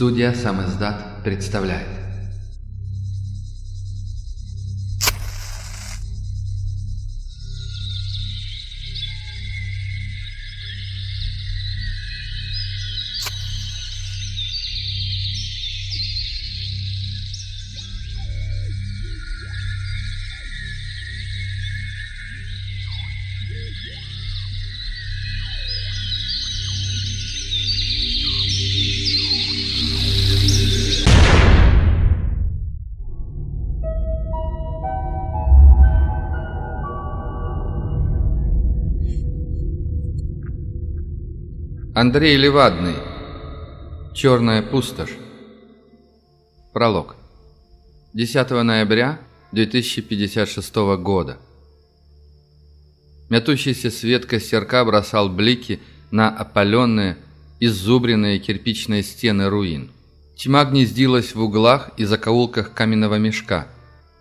Студия «Сам издат» представляет Андрей Левадный. Черная пустошь. Пролог. 10 ноября 2056 года. Мятущийся свет костерка бросал блики на опаленные, иззубренные кирпичные стены руин. Тьма гнездилась в углах и закоулках каменного мешка.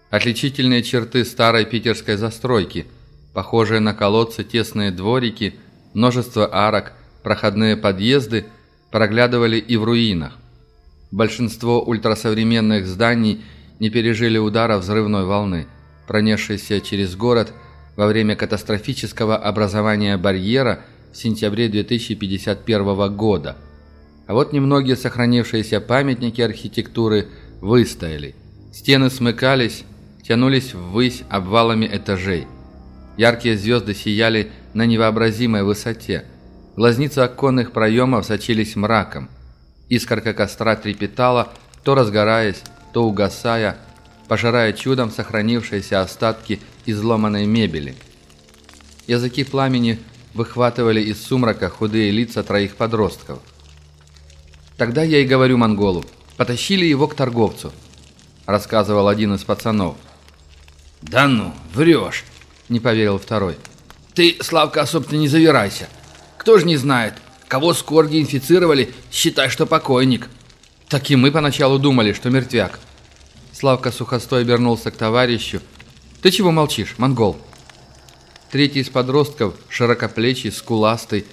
Отличительные черты старой питерской застройки, похожие на колодцы тесные дворики, множество арок – Проходные подъезды проглядывали и в руинах. Большинство ультрасовременных зданий не пережили удара взрывной волны, пронесшейся через город во время катастрофического образования барьера в сентябре 2051 года. А вот немногие сохранившиеся памятники архитектуры выстояли. Стены смыкались, тянулись ввысь обвалами этажей. Яркие звезды сияли на невообразимой высоте – Глазницы оконных проемов сочились мраком. Искорка костра трепетала, то разгораясь, то угасая, пожирая чудом сохранившиеся остатки изломанной мебели. Языки пламени выхватывали из сумрака худые лица троих подростков. «Тогда я и говорю монголу, потащили его к торговцу», – рассказывал один из пацанов. «Да ну, врешь!» – не поверил второй. «Ты, Славка, особо не завирайся. Кто же не знает, кого скорги инфицировали, считай, что покойник. Так и мы поначалу думали, что мертвяк. Славка сухостой обернулся к товарищу. Ты чего молчишь, монгол? Третий из подростков, широкоплечий, скуластый,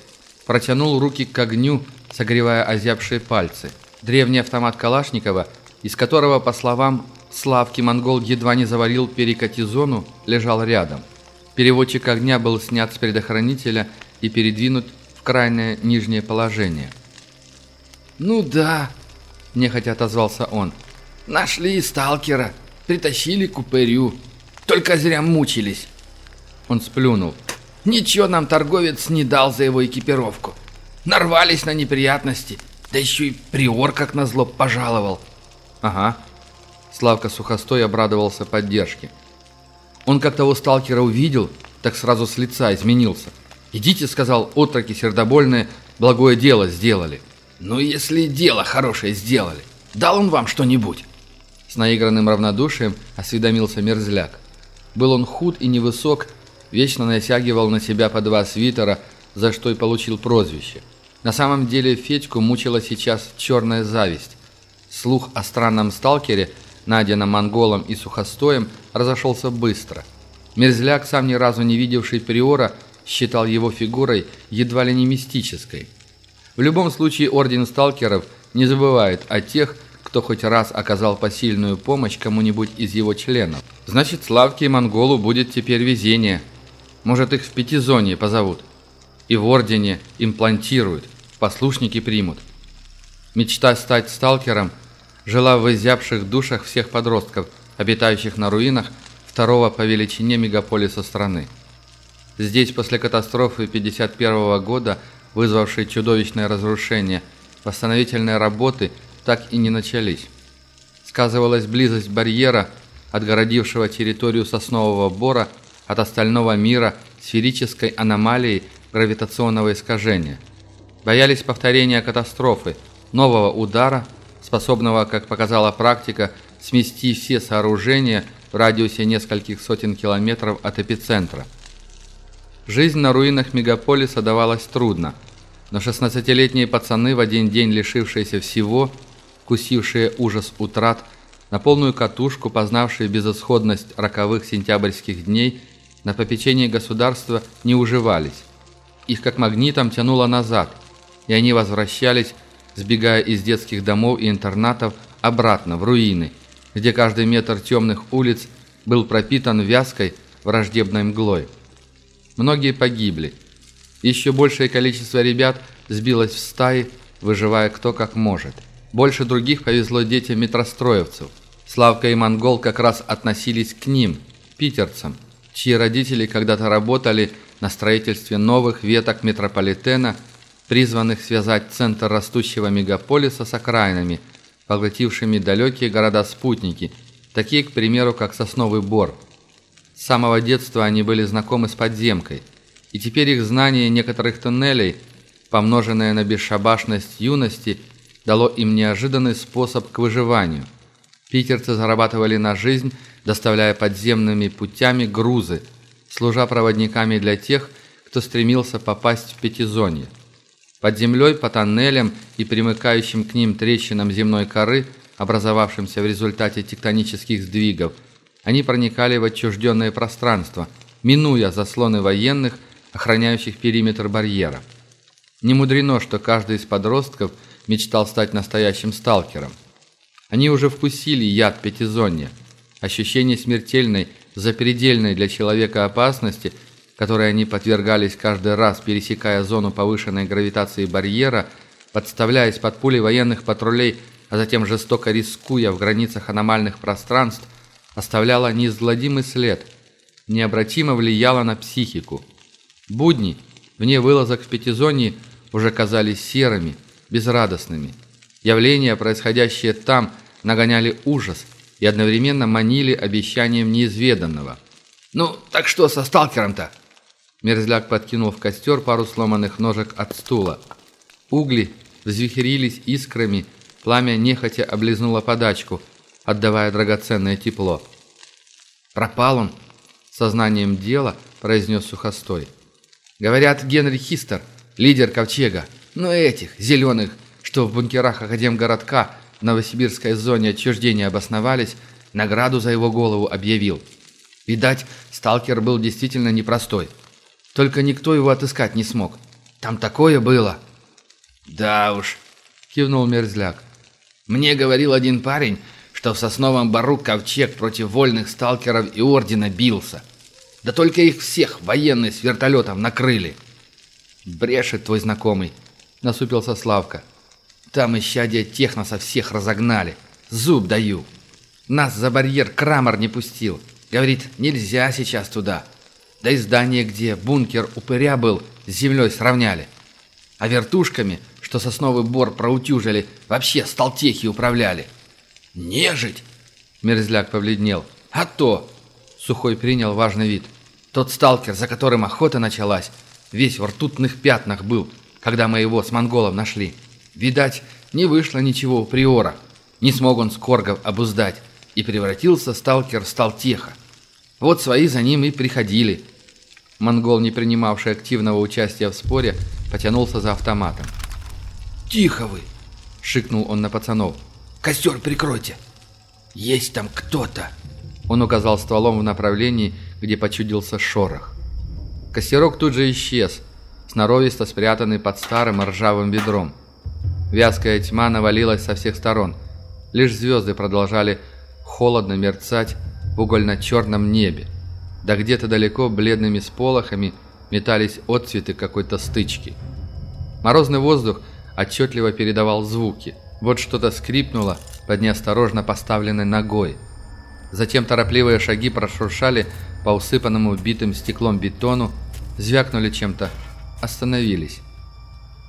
протянул руки к огню, согревая озябшие пальцы. Древний автомат Калашникова, из которого, по словам Славки, монгол едва не заварил перекатизону, лежал рядом. Переводчик огня был снят с предохранителя и передвинут крайнее нижнее положение. «Ну да», – нехотя отозвался он. «Нашли сталкера, притащили к упырю. Только зря мучились». Он сплюнул. «Ничего нам торговец не дал за его экипировку. Нарвались на неприятности, да еще и приор, как назло, пожаловал». «Ага». Славка Сухостой обрадовался поддержке. Он как того сталкера увидел, так сразу с лица изменился – «Идите», — сказал отроки сердобольные, — «благое дело сделали». «Ну, если дело хорошее сделали, дал он вам что-нибудь?» С наигранным равнодушием осведомился мерзляк. Был он худ и невысок, вечно натягивал на себя по два свитера, за что и получил прозвище. На самом деле Федьку мучила сейчас черная зависть. Слух о странном сталкере, найденном монголом и сухостоем, разошелся быстро. Мерзляк, сам ни разу не видевший Приора, считал его фигурой едва ли не мистической. В любом случае Орден Сталкеров не забывает о тех, кто хоть раз оказал посильную помощь кому-нибудь из его членов. Значит, Славке и Монголу будет теперь везение. Может, их в пятизоне позовут. И в Ордене имплантируют, послушники примут. Мечта стать сталкером жила в изябших душах всех подростков, обитающих на руинах второго по величине мегаполиса страны. Здесь после катастрофы 51 года, вызвавшей чудовищное разрушение, восстановительные работы так и не начались. Сказывалась близость барьера, отгородившего территорию соснового бора от остального мира сферической аномалией гравитационного искажения. Боялись повторения катастрофы, нового удара, способного, как показала практика, смести все сооружения в радиусе нескольких сотен километров от эпицентра – Жизнь на руинах мегаполиса давалась трудно, но 16-летние пацаны, в один день лишившиеся всего, кусившие ужас утрат, на полную катушку, познавшие безысходность роковых сентябрьских дней, на попечении государства не уживались. Их как магнитом тянуло назад, и они возвращались сбегая из детских домов и интернатов обратно, в руины, где каждый метр темных улиц был пропитан вязкой враждебной мглой. Многие погибли. Еще большее количество ребят сбилось в стаи, выживая кто как может. Больше других повезло детям метростроевцев. Славка и Монгол как раз относились к ним, питерцам, чьи родители когда-то работали на строительстве новых веток метрополитена, призванных связать центр растущего мегаполиса с окраинами, поглотившими далекие города-спутники, такие, к примеру, как Сосновый Бор. С самого детства они были знакомы с подземкой, и теперь их знание некоторых туннелей, помноженное на бесшабашность юности, дало им неожиданный способ к выживанию. Питерцы зарабатывали на жизнь, доставляя подземными путями грузы, служа проводниками для тех, кто стремился попасть в пятизонье. Под землей, по тоннелям и примыкающим к ним трещинам земной коры, образовавшимся в результате тектонических сдвигов, они проникали в отчужденное пространство, минуя заслоны военных, охраняющих периметр барьера. Не мудрено, что каждый из подростков мечтал стать настоящим сталкером. Они уже вкусили яд пятизонья – Ощущение смертельной, запредельной для человека опасности, которой они подвергались каждый раз, пересекая зону повышенной гравитации барьера, подставляясь под пули военных патрулей, а затем жестоко рискуя в границах аномальных пространств, оставляла неизгладимый след, необратимо влияла на психику. Будни, вне вылазок в пятизонье, уже казались серыми, безрадостными. Явления, происходящие там, нагоняли ужас – и одновременно манили обещанием неизведанного. «Ну, так что со сталкером-то?» Мерзляк подкинул в костер пару сломанных ножек от стула. Угли взвихрились искрами, пламя нехотя облизнуло подачку, отдавая драгоценное тепло. «Пропал он!» — сознанием дела произнес Сухостой. «Говорят, Генри Хистер, лидер Ковчега, но этих, зеленых, что в бункерах Академгородка в новосибирской зоне отчуждения обосновались, награду за его голову объявил. Видать, сталкер был действительно непростой. Только никто его отыскать не смог. Там такое было. «Да уж», — кивнул Мерзляк. «Мне говорил один парень, что в сосновом бару ковчег против вольных сталкеров и ордена бился. Да только их всех военные с вертолетов накрыли». «Брешет твой знакомый», — насупился Славка. Там исчадия техноса всех разогнали. Зуб даю. Нас за барьер Крамер не пустил. Говорит, нельзя сейчас туда. Да и здание, где бункер упыря был, с землей сравняли. А вертушками, что сосновый бор проутюжили, вообще сталтехи управляли. Нежить! Мерзляк побледнел. А то! Сухой принял важный вид. Тот сталкер, за которым охота началась, весь в ртутных пятнах был, когда мы его с монголом нашли. Видать, не вышло ничего у Приора. Не смог он скоргов обуздать, и превратился сталкер в сталтеха. Вот свои за ним и приходили. Монгол, не принимавший активного участия в споре, потянулся за автоматом. «Тихо вы!» — шикнул он на пацанов. «Костер прикройте!» «Есть там кто-то!» Он указал стволом в направлении, где почудился шорох. Костерок тут же исчез, сноровисто спрятанный под старым ржавым ведром. Вязкая тьма навалилась со всех сторон. Лишь звезды продолжали холодно мерцать в угольно-черном небе. Да где-то далеко бледными сполохами метались отцветы какой-то стычки. Морозный воздух отчетливо передавал звуки. Вот что-то скрипнуло под неосторожно поставленной ногой. Затем торопливые шаги прошуршали по усыпанному битым стеклом бетону, звякнули чем-то, остановились.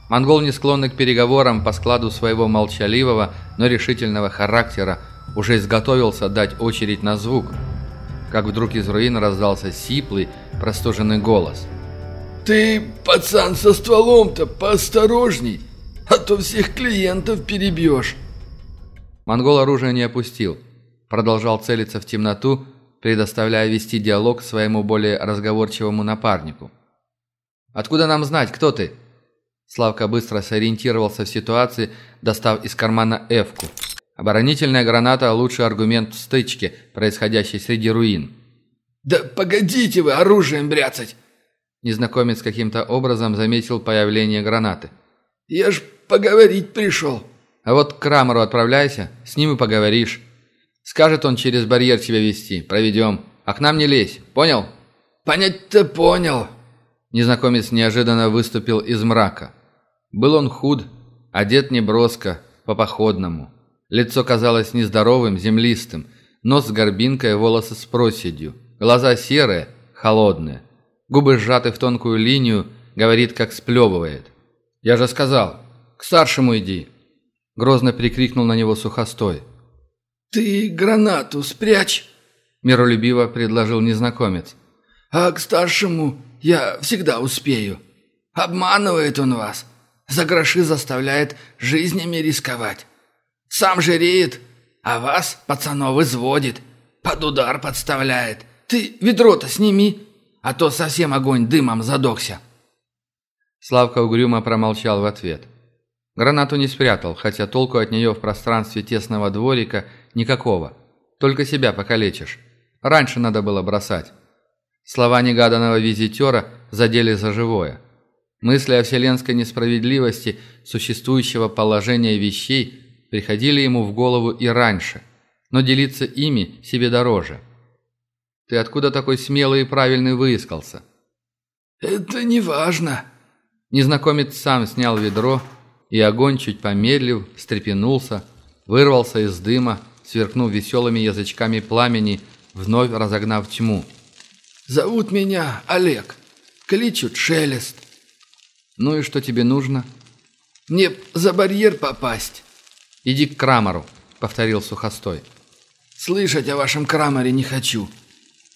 Монгол, не склонный к переговорам по складу своего молчаливого, но решительного характера, уже изготовился дать очередь на звук, как вдруг из руин раздался сиплый, простуженный голос. «Ты, пацан, со стволом-то поосторожней, а то всех клиентов перебьешь!» Монгол оружие не опустил, продолжал целиться в темноту, предоставляя вести диалог своему более разговорчивому напарнику. «Откуда нам знать, кто ты?» Славка быстро сориентировался в ситуации, достав из кармана эвку. Оборонительная граната – лучший аргумент в стычке, происходящей среди руин. «Да погодите вы оружием бряцать!» Незнакомец каким-то образом заметил появление гранаты. «Я ж поговорить пришел». «А вот к Крамеру отправляйся, с ним и поговоришь. Скажет он через барьер тебя вести, проведем. А к нам не лезь, понял?» «Понять-то понял». Незнакомец неожиданно выступил из мрака. Был он худ, одет неброско, по-походному. Лицо казалось нездоровым, землистым, нос с горбинкой, волосы с проседью. Глаза серые, холодные. Губы сжаты в тонкую линию, говорит, как сплевывает. «Я же сказал, к старшему иди!» Грозно прикрикнул на него сухостой. «Ты гранату спрячь!» Миролюбиво предложил незнакомец. «А к старшему я всегда успею. Обманывает он вас, за гроши заставляет жизнями рисковать. Сам жиреет, а вас, пацанов, изводит, под удар подставляет. Ты ведро-то сними, а то совсем огонь дымом задохся». Славка угрюмо промолчал в ответ. Гранату не спрятал, хотя толку от нее в пространстве тесного дворика никакого. Только себя покалечишь. Раньше надо было бросать. Слова негаданного визитера задели за живое. Мысли о вселенской несправедливости существующего положения вещей приходили ему в голову и раньше, но делиться ими себе дороже. «Ты откуда такой смелый и правильный выискался?» «Это не важно». Незнакомец сам снял ведро, и огонь, чуть помедлив, встрепенулся, вырвался из дыма, сверкнув веселыми язычками пламени, вновь разогнав тьму. «Зовут меня Олег. Кличут Шелест. «Ну и что тебе нужно?» «Мне за барьер попасть». «Иди к Крамару», — повторил Сухостой. «Слышать о вашем Крамаре не хочу».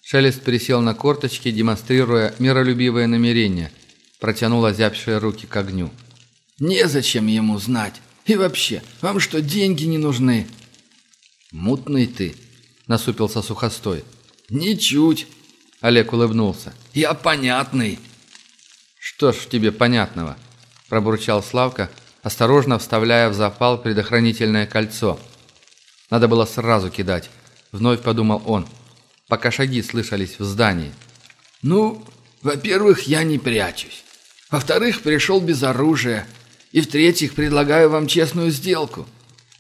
Шелест присел на корточки, демонстрируя миролюбивое намерение, протянул озябшие руки к огню. «Незачем ему знать. И вообще, вам что, деньги не нужны?» «Мутный ты», — насупился Сухостой. «Ничуть», — Олег улыбнулся. «Я понятный». «Что ж тебе понятного?» – пробурчал Славка, осторожно вставляя в запал предохранительное кольцо. «Надо было сразу кидать», – вновь подумал он, пока шаги слышались в здании. «Ну, во-первых, я не прячусь. Во-вторых, пришел без оружия. И в-третьих, предлагаю вам честную сделку.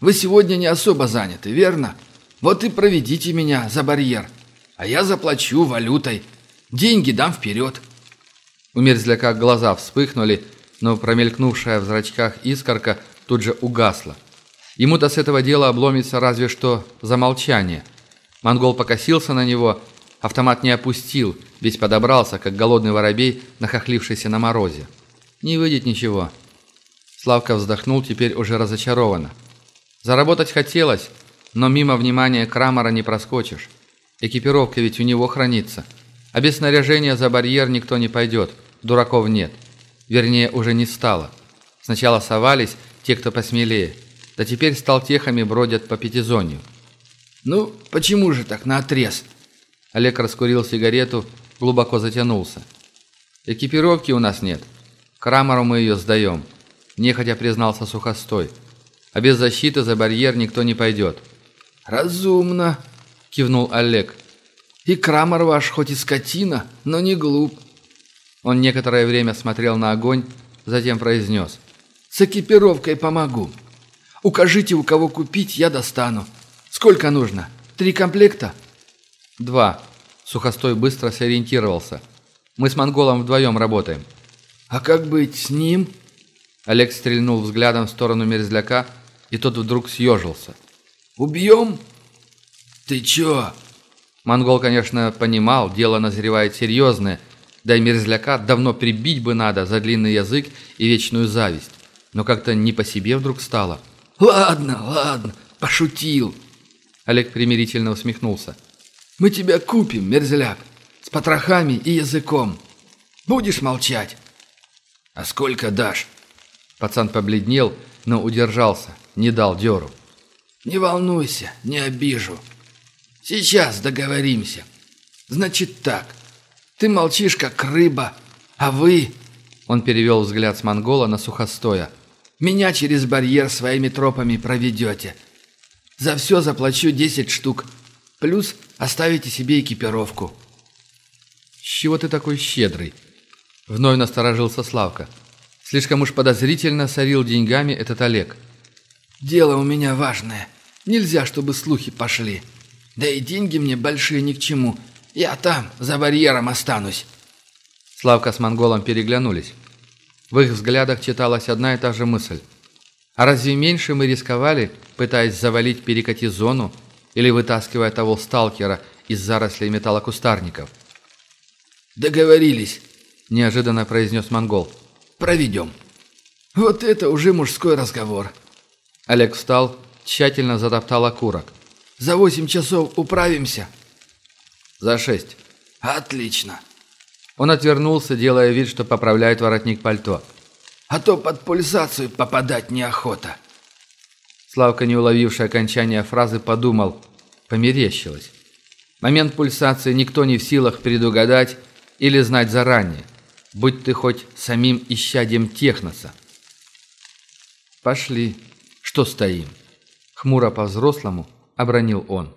Вы сегодня не особо заняты, верно? Вот и проведите меня за барьер. А я заплачу валютой. Деньги дам вперед. У мерзляка глаза вспыхнули, но промелькнувшая в зрачках искорка тут же угасла. Ему-то с этого дела обломится разве что за молчание. Монгол покосился на него, автомат не опустил, весь подобрался, как голодный воробей, нахохлившийся на морозе. Не выйдет ничего. Славка вздохнул теперь уже разочарованно. Заработать хотелось, но мимо внимания Крамера не проскочишь. Экипировка ведь у него хранится. А без снаряжения за барьер никто не пойдет. Дураков нет. Вернее, уже не стало. Сначала совались те, кто посмелее. Да теперь сталтехами бродят по пятизонью. «Ну, почему же так наотрез?» Олег раскурил сигарету, глубоко затянулся. «Экипировки у нас нет. Крамеру мы ее сдаем», – нехотя признался Сухостой. «А без защиты за барьер никто не пойдет». «Разумно», – кивнул Олег. «И Крамер ваш хоть и скотина, но не глуп. Он некоторое время смотрел на огонь, затем произнес. «С экипировкой помогу. Укажите, у кого купить, я достану. Сколько нужно? Три комплекта?» «Два». Сухостой быстро сориентировался. «Мы с монголом вдвоем работаем». «А как быть с ним?» Олег стрельнул взглядом в сторону мерзляка, и тот вдруг съежился. «Убьем?» «Ты чё?» Монгол, конечно, понимал, дело назревает серьезное – да и мерзляка давно прибить бы надо за длинный язык и вечную зависть. Но как-то не по себе вдруг стало. «Ладно, ладно, пошутил». Олег примирительно усмехнулся. «Мы тебя купим, мерзляк, с потрохами и языком. Будешь молчать?» «А сколько дашь?» Пацан побледнел, но удержался, не дал дёру. «Не волнуйся, не обижу. Сейчас договоримся. Значит так, ты молчишь, как рыба, а вы...» Он перевел взгляд с монгола на сухостоя. «Меня через барьер своими тропами проведете. За все заплачу десять штук. Плюс оставите себе экипировку». «С чего ты такой щедрый?» Вновь насторожился Славка. Слишком уж подозрительно сорил деньгами этот Олег. «Дело у меня важное. Нельзя, чтобы слухи пошли. Да и деньги мне большие ни к чему. Я там, за барьером останусь». Славка с монголом переглянулись. В их взглядах читалась одна и та же мысль. А разве меньше мы рисковали, пытаясь завалить перекати зону или вытаскивая того сталкера из зарослей металлокустарников? «Договорились», – неожиданно произнес монгол. «Проведем». «Вот это уже мужской разговор». Олег встал, тщательно затоптал окурок. «За восемь часов управимся?» «За шесть». «Отлично». Он отвернулся, делая вид, что поправляет воротник пальто. «А то под пульсацию попадать неохота». Славка, не уловивший окончания фразы, подумал. Померещилось. Момент пульсации никто не в силах предугадать или знать заранее, будь ты хоть самим исчадием техноса. «Пошли. Что стоим?» Хмуро по-взрослому обронил он.